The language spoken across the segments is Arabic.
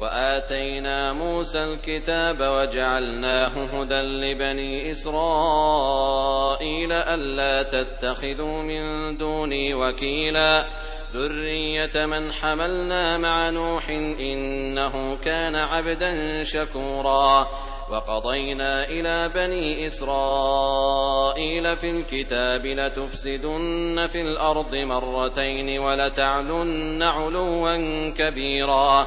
وآتينا موسى الكتاب وجعلناه هدى لبني إسرائيل ألا تتخذوا من دوني وكيلا. ذرية من حملنا مع نوح إنه كان عبدا شكورا. وقضينا إلى بني إسرائيل في الكتاب لتفسدن في الأرض مرتين ولتعلن علوا كبيرا.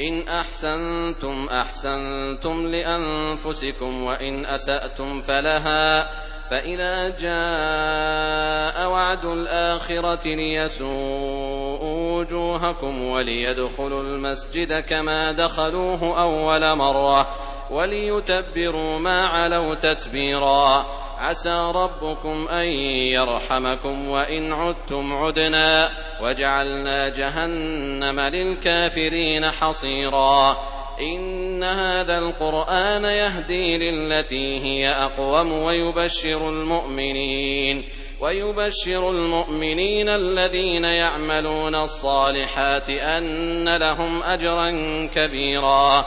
إن أحسنتم أحسنتم لأنفسكم وإن أسأتم فلها فإذا جاء وعد الآخرة ليسوءوا وجوهكم وليدخلوا المسجد كما دخلوه أول مرة وليتبروا ما علوا تتبيرا عسى ربكم أن يرحمكم وإن عدتم عدنا وجعلنا جهنم للكافرين حصيرا إن هذا القرآن يهدي للتي هي أقوم ويبشر المؤمنين الذين يعملون الصالحات أن لهم أجرا كبيرا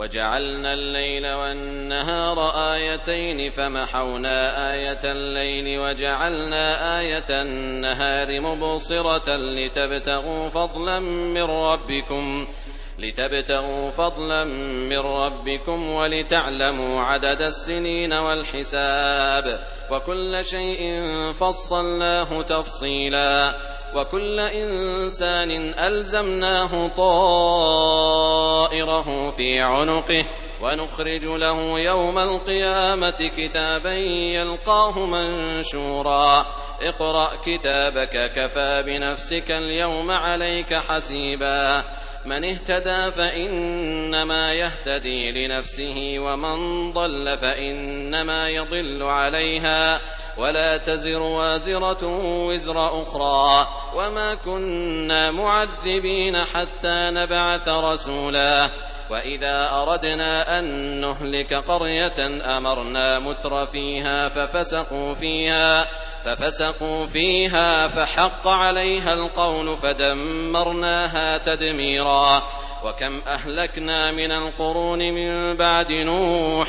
وجعلنا الليل والنهار آيتين فمحونا آية الليل وجعلنا آية النهار مبصرة لتبتغوا فضلا من ربكم ولتعلموا عدد السنين والحساب وكل شيء فصلناه تفصيلا. وكل إنسان ألزمناه طائره في عنقه ونخرج له يوم القيامة كتابا يلقاه منشورا. اقرأ كتابك كفى بنفسك اليوم عليك حسيبا. من اهتدى فإنما يهتدي لنفسه ومن ضل فإنما يضل عليها. ولا تزر وازرة وزر أخرى وما كنا معذبين حتى نبعث رسولا وإذا أردنا أن نهلك قرية أمرنا متر فيها ففسقوا فيها ففسقوا فيها فحق عليها القول فدمرناها تدميرا وكم أهلكنا من القرون من بعد نوح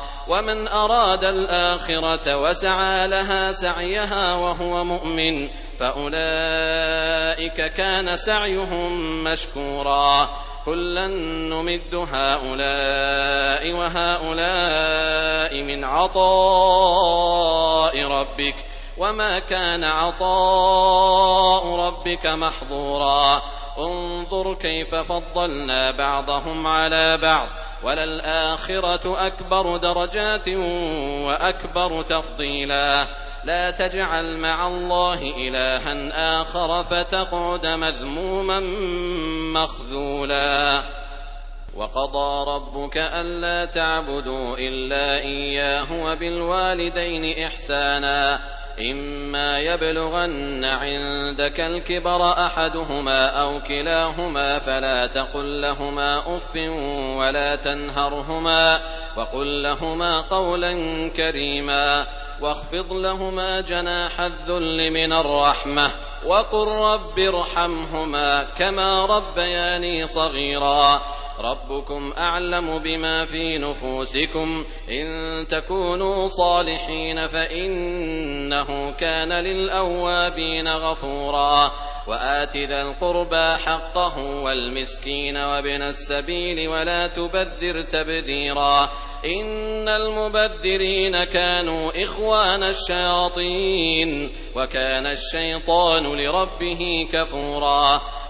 ومن أراد الآخرة وسعى لها سعيها وهو مؤمن فأولئك كان سعيهم مشكورا كلا نمد هؤلاء وهؤلاء من عطاء ربك وما كان عطاء ربك محظورا انظر كيف فضلنا بعضهم على بعض وللآخرة أكبر درجات وأكبر تفضيلا. لا تجعل مع الله إلها آخر فتقعد مذموما مخذولا. وقضى ربك ألا تعبدوا إلا إياه وبالوالدين إحسانا. إما يبلغن عندك الكبر أحدهما أو كلاهما فلا تقل لهما أف ولا تنهرهما وقل لهما قولا كريما واخفض لهما جناح الذل من الرحمة وقل رب ارحمهما كما ربياني صغيرا ربكم أعلم بما في نفوسكم إن تكونوا صالحين فإنه كان للأوابين غفورا وآت ذا القربى حقه والمسكين وابن السبيل ولا تبذر تبذيرا إن المبذرين كانوا إخوان الشياطين وكان الشيطان لربه كفورا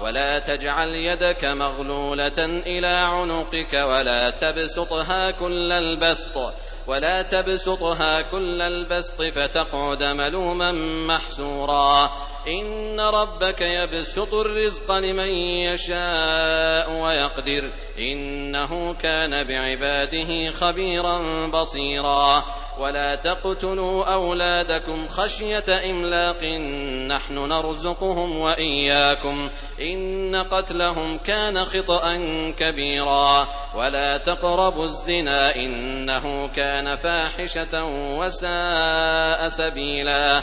ولا تجعل يدك مغلولة إلى عنقك ولا تبسطها كل البسط فتقعد ملوما محسورا. إن ربك يبسط الرزق لمن يشاء ويقدر إنه كان بعباده خبيرا بصيرا. ولا تقتلوا أولادكم خشية إملاق نحن نرزقهم وإياكم إن قتلهم كان خطأ كبيرا ولا تقربوا الزنا إنه كان فاحشة وساء سبيلا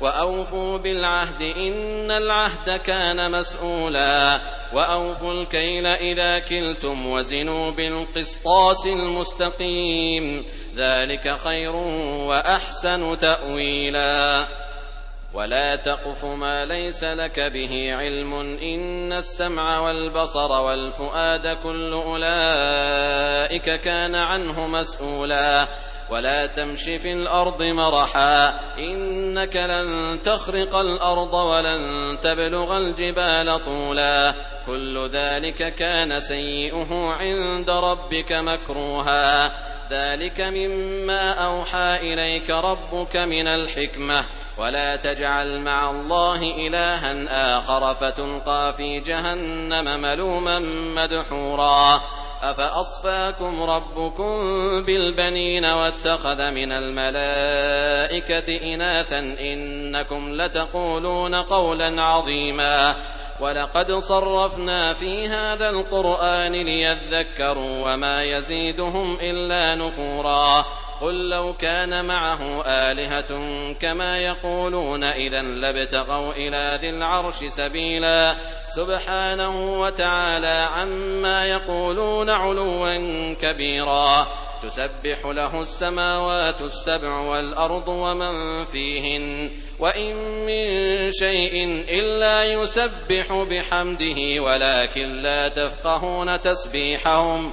وأوفوا بالعهد إن العهد كان مسؤولا وأوفوا الكيل إذا كلتم وزنوا بالقسطاس المستقيم ذلك خير وأحسن تأويلا ولا تقف ما ليس لك به علم إن السمع والبصر والفؤاد كل أولئك كان عنه مسؤولا ولا تمش في الأرض مرحا إنك لن تخرق الأرض ولن تبلغ الجبال طولا كل ذلك كان سيئه عند ربك مكروها ذلك مما أوحى إليك ربك من الحكمة ولا تجعل مع الله إلها آخر فتلقى في جهنم ملوما مدحورا. أفأصفاكم ربكم بالبنين واتخذ من الملائكة إناثا إنكم لتقولون قولا عظيما. ولقد صرفنا في هذا القرآن ليذكروا وما يزيدهم إلا نفورا. قل لو كان معه آلهة كما يقولون إذا لابتغوا إلى ذي العرش سبيلا. سبحانه وتعالى عما يقولون علوا كبيرا. تسبح له السماوات السبع والأرض ومن فيهن. وإن من شيء إلا يسبح بحمده ولكن لا تفقهون تسبيحهم.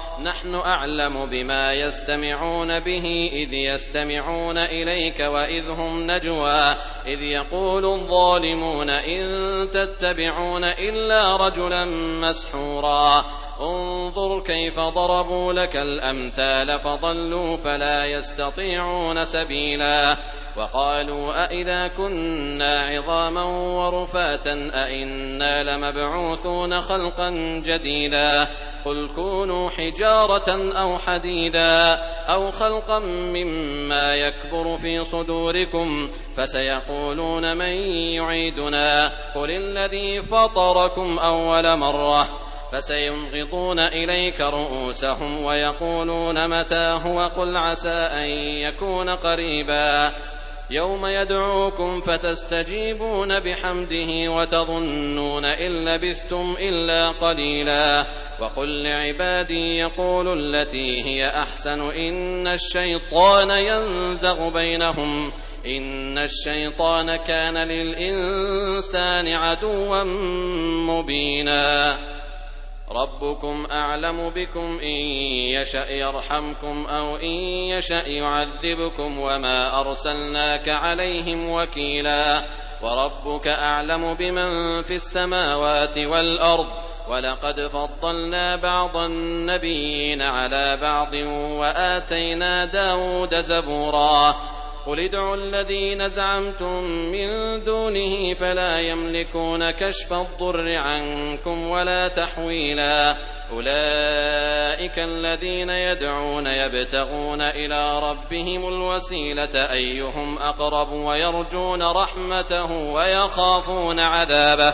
نحن أعلم بما يستمعون به إذ يستمعون إليك وإذ هم نجوى إذ يقول الظالمون إن تتبعون إلا رجلا مسحورا. انظر كيف ضربوا لك الأمثال فضلوا فلا يستطيعون سبيلا. وقالوا أئذا كنا عظاما ورفاتا أئنا لمبعوثون خلقا جديدا. قل كونوا حجارة أو حديدا أو خلقا مما يكبر في صدوركم فسيقولون من يعيدنا قل الذي فطركم أول مرة فسينغضون إليك رؤوسهم ويقولون متى هو قل عسى أن يكون قريبا يوم يدعوكم فتستجيبون بحمده وتظنون إن لبثتم إلا قليلا وقل لعبادي يقولوا التي هي أحسن إن الشيطان ينزغ بينهم إن الشيطان كان للإنسان عدوا مبينا. ربكم أعلم بكم إن يشأ يرحمكم أو إن يشأ يعذبكم وما أرسلناك عليهم وكيلا. وربك أعلم بمن في السماوات والأرض ولقد فضلنا بعض النبيين على بعض وآتينا داود زبورا. قل ادعوا الذين زعمتم من دونه فلا يملكون كشف الضر عنكم ولا تحويلا. أولئك الذين يدعون يبتغون إلى ربهم الوسيلة أيهم أقرب ويرجون رحمته ويخافون عذابه.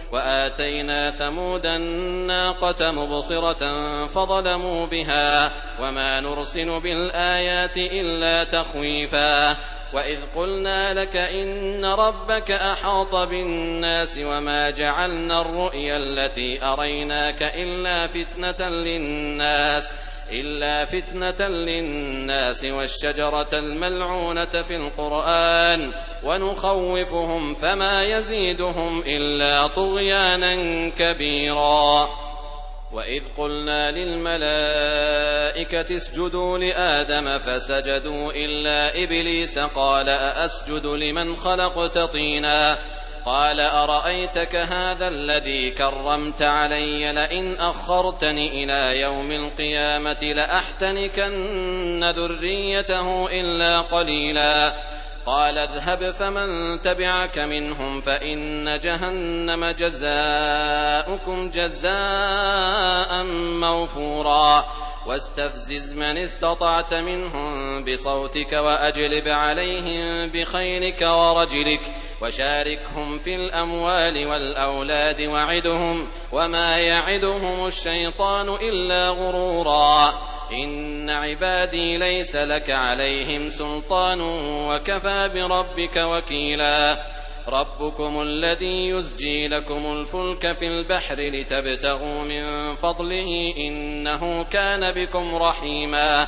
وآتينا ثمود الناقة مبصرة فظلموا بها وما نرسل بالآيات إلا تخويفا وإذ قلنا لك إن ربك أحاط بالناس وما جعلنا الرؤيا التي أريناك إلا فتنة للناس إلا فتنة للناس والشجرة الملعونة في القرآن ونخوفهم فما يزيدهم إلا طغيانا كبيرا. وإذ قلنا للملائكة اسجدوا لآدم فسجدوا إلا إبليس قال أأسجد لمن خلقت طينا قال أرأيتك هذا الذي كرمت علي لئن أخرتني إلى يوم القيامة لأحتنكن ذريته إلا قليلا. قال اذهب فمن تبعك منهم فإن جهنم جزاؤكم جزاء موفورا. واستفزز من استطعت منهم بصوتك وأجلب عليهم بخيلك ورجلك. وشاركهم في الأموال والأولاد وعدهم وما يعدهم الشيطان إلا غرورا. إن عبادي ليس لك عليهم سلطان وكفى بربك وكيلا. ربكم الذي يزجي لكم الفلك في البحر لتبتغوا من فضله إنه كان بكم رحيما.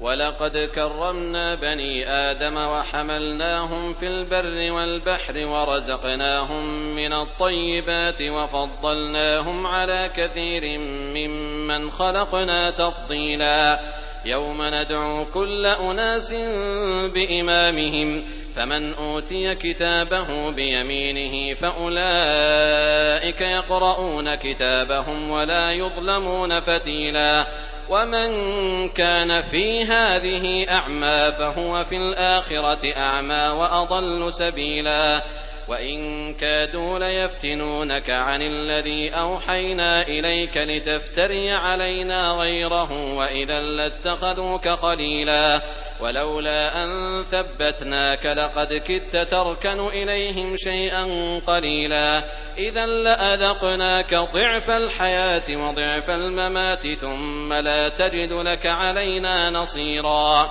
ولقد كرمنا بني آدم وحملناهم في البر والبحر ورزقناهم من الطيبات وفضلناهم على كثير ممن خلقنا تفضيلا يوم ندعو كل أناس بإمامهم فمن أوتي كتابه بيمينه فأولئك يقرؤون كتابهم ولا يظلمون فتيلا ومن كان في هذه أعمى فهو في الآخرة أعمى وأضل سبيلا وإن كادوا ليفتنونك عن الذي أوحينا إليك لتفتري علينا غيره وإذا لاتخذوك خليلا ولولا أن ثبتناك لقد كدت تركن إليهم شيئا قليلا إذا لأذقناك ضعف الحياة وضعف الممات ثم لا تجد لك علينا نصيرا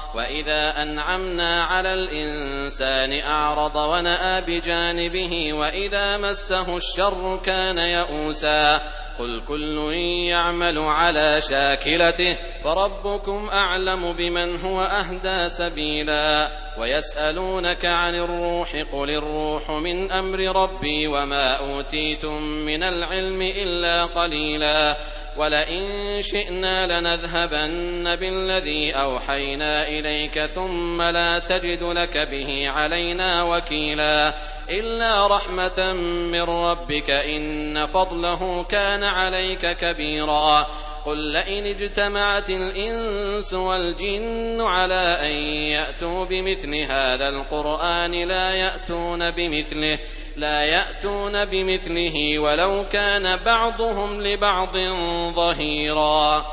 وإذا أنعمنا على الإنسان أعرض ونأى بجانبه وإذا مسه الشر كان يئوسا قل كل يعمل على شاكلته فربكم أعلم بمن هو أهدى سبيلا ويسألونك عن الروح قل الروح من أمر ربي وما أوتيتم من العلم إلا قليلا ولئن شئنا لنذهبن بالذي أوحينا إليك ثم لا تجد لك به علينا وكيلا إلا رحمة من ربك إن فضله كان عليك كبيرا قل لئن اجتمعت الإنس والجن على أن يأتوا بمثل هذا القرآن لا يأتون بمثله لا يأتون بمثله ولو كان بعضهم لبعض ظهيرا.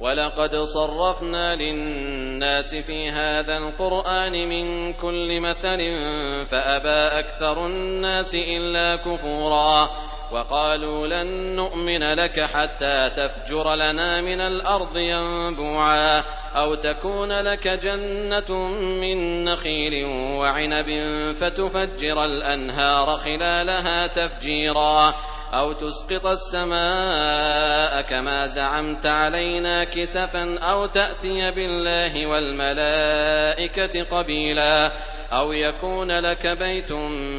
ولقد صرفنا للناس في هذا القرآن من كل مثل فأبى أكثر الناس إلا كفورا. وقالوا لن نؤمن لك حتى تفجر لنا من الأرض ينبوعا. أو تكون لك جنة من نخيل وعنب فتفجر الأنهار خلالها تفجيرا أو تسقط السماء كما زعمت علينا كسفا أو تأتي بالله والملائكة قبيلا أو يكون لك بيت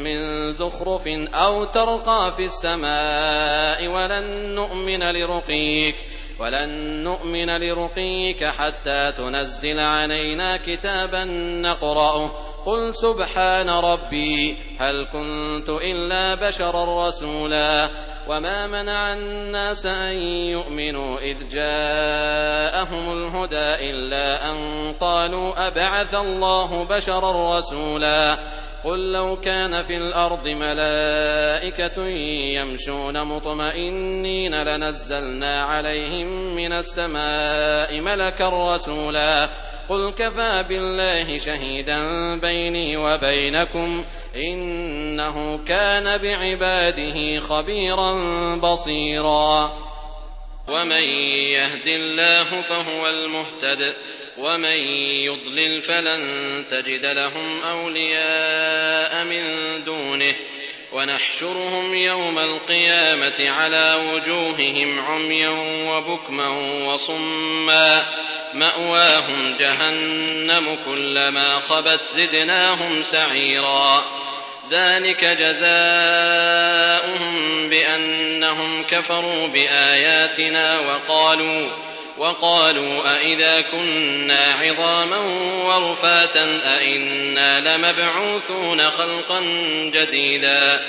من زخرف أو ترقى في السماء ولن نؤمن لرقيك ولن نؤمن لرقيك حتى تنزل علينا كتابا نقرأه. قل سبحان ربي هل كنت إلا بشرا رسولا؟ وما منع الناس أن يؤمنوا إذ جاءهم الهدى إلا أن قالوا أبعث الله بشرا رسولا؟ قل لو كان في الأرض ملائكة يمشون مطمئنين لنزلنا عليهم من السماء ملكا رسولا قل كفى بالله شهيدا بيني وبينكم إنه كان بعباده خبيرا بصيرا ومن يهد الله فهو المهتد ومن يضلل فلن تجد لهم أولياء من دونه ونحشرهم يوم القيامة على وجوههم عميا وبكما وصما مأواهم جهنم كلما خبت زدناهم سعيرا ذلك جزاؤهم بأنهم كفروا بآياتنا وقالوا وقالوا أئذا كنا عظاما ورفاتا أئنا لمبعوثون خلقا جديدا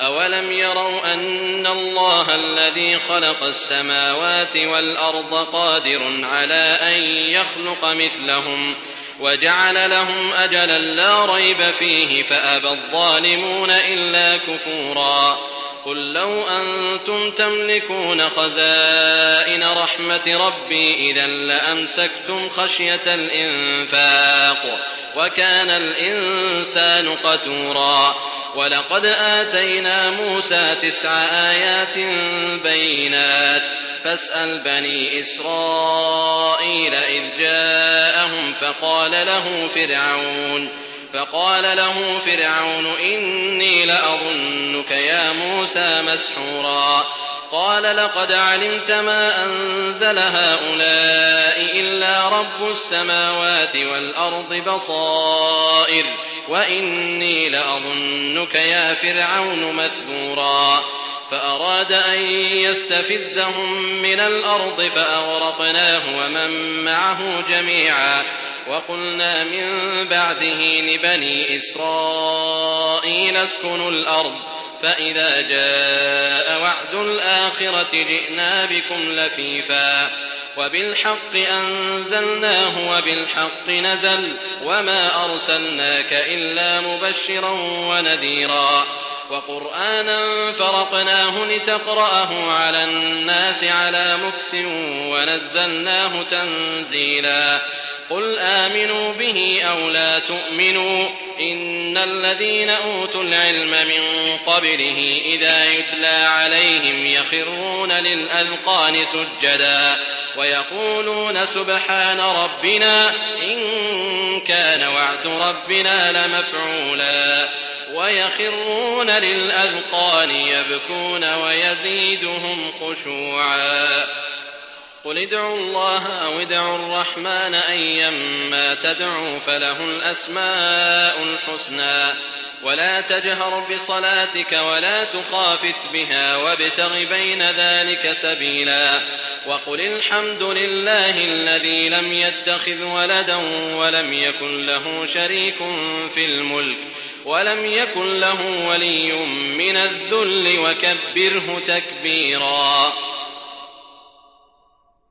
أولم يروا أن الله الذي خلق السماوات والأرض قادر على أن يخلق مثلهم وجعل لهم أجلا لا ريب فيه فأبى الظالمون إلا كفورا قل لو أنتم تملكون خزائن رحمة ربي إذا لأمسكتم خشية الإنفاق وكان الإنسان قتورا ولقد آتينا موسى تسع آيات بينات فاسأل بني إسرائيل إذ جاءهم فقال له فرعون فقال له فرعون إني لأظنك يا موسى مسحورا. قال لقد علمت ما أنزل هؤلاء إلا رب السماوات والأرض بصائر وإني لأظنك يا فرعون مثبورا. فأراد أن يستفزهم من الأرض فأغرقناه ومن معه جميعا. وقلنا من بعده لبني إسرائيل اسكنوا الأرض فإذا جاء وعد الآخرة جئنا بكم لفيفا. وبالحق أنزلناه وبالحق نزل وما أرسلناك إلا مبشرا ونذيرا. وقرآنا فرقناه لتقرأه على الناس على مكث ونزلناه تنزيلا. قل آمنوا به أو لا تؤمنوا إن الذين أوتوا العلم من قبله إذا يتلى عليهم يخرون للأذقان سجدا ويقولون سبحان ربنا إن كان وعد ربنا لمفعولا ويخرون للأذقان يبكون ويزيدهم خشوعا قل ادعوا الله أو ادعوا الرحمن أيما تدعوا فله الأسماء الحسنى ولا تجهر بصلاتك ولا تخافت بها وابتغ بين ذلك سبيلا وقل الحمد لله الذي لم يتخذ ولدا ولم يكن له شريك في الملك ولم يكن له ولي من الذل وكبره تكبيرا